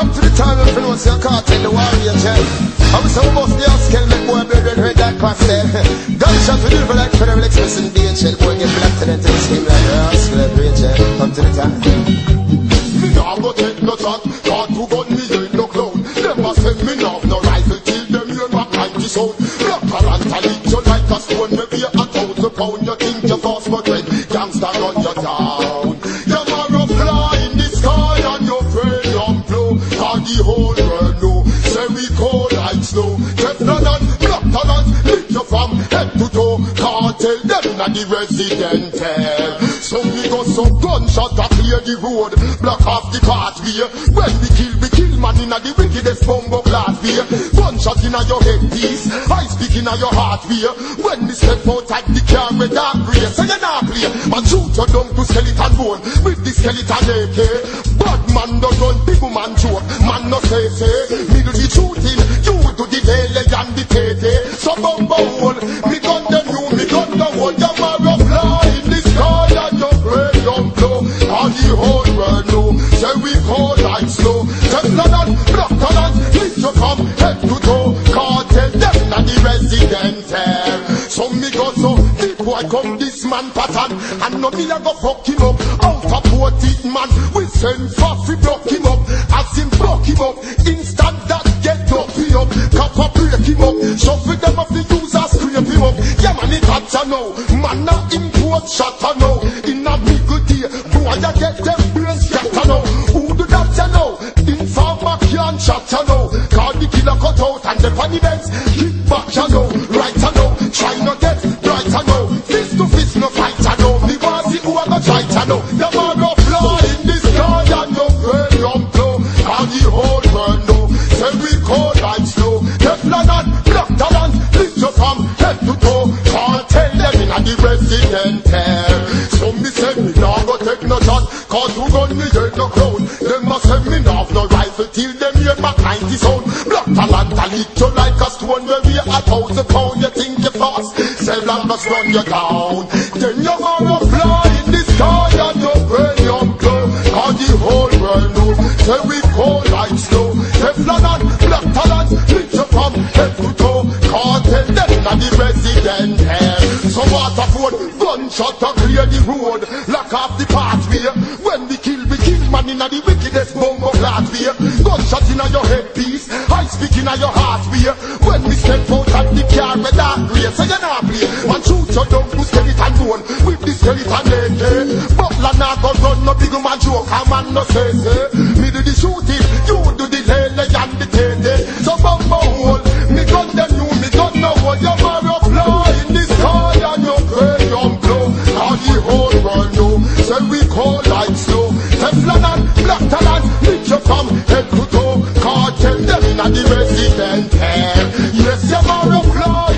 come to the time of you know, say, I can't tell the warrior, child. I was so about the skill, make boy, blood, red, red, that pastel. Gunshot for deliver like Federal Express in DHL, boy, get black to the thing, scheme like a rascal, Rachel. Come to the time. Me nah go take no shot, God to gun me ain't no clown. Them a send me now no rifle till them hear my mighty sound. Rock around and lick you like a stone, maybe a thousand pound. You think you fast but when gangster run you down. Them na the resident. Eh. So we go so gunshot a clear the road, block off the pathway. When we kill, we kill man inna the wickedest bumbo class way. Gunshot inna your head piece, I speak inna your heart way. When we step outside the car with dark grey, so you not play. Man shoot you down to skeleton bone with the skeleton AK. Bad man don't run, big woman joke, man no say say. Middle the shooting, you do the daily and the tete. And the whole world know, say we call like slow. Teflon and black talent, lift you from head to toe. Kartel them na the resident hell. So me go so deep boy come this man pattern and no me a go fuck him up. Out of poor teeth man, we send fast we block him up. As him block him up, instant that get up he up. Copper break him up, shuffle them off the user scrape him up. Yeah man it hot ya know, man a import shot ya know. In a good day, ya get them brains scatter now. Who do that ya know? Informer can't shot ya know. Call the killer cut out and the funny bends kick back ya know. Right ya know, try not get right ya know. Fist to fist no fight ya know. Me want see who a go try ya know. The man fly in the sky and no brain don't blow. And the whole world know. Say we cold like snow. Teflon and black talent lift you from head to toe. Can't tell them inna the resident. So me say me nah Cause who gun me ain't no crown. Them a say me have no rifle till them hear my 90 sound. Black talent a lick you like a stone where we a thousand pound. You think you fast? Say land must run you down. Then you are a fly in the sky and your brain young blow. Cause the whole world know. Say we cold like snow. Teflon and black talent lift you from head to toe. Kartel them na the resident hell. So what a Waterford gunshot to clear the road, inna the wickedest bumbo class way. Gunshot inna your headpiece, I speak inna your heart way. When we step out of the car with that grace, so you not play. Man shoot you down to skeleton bone with the skeleton AK. Eh? Butler nah go run no big man joke, a man no say say. Me do the shooting, you do the lele and the tete. So bumbo hole, me gun them you, me gun no one. Your marrow fly in the sky and your don't blow. All the whole world know, say we call like them that the resident. Yes, you're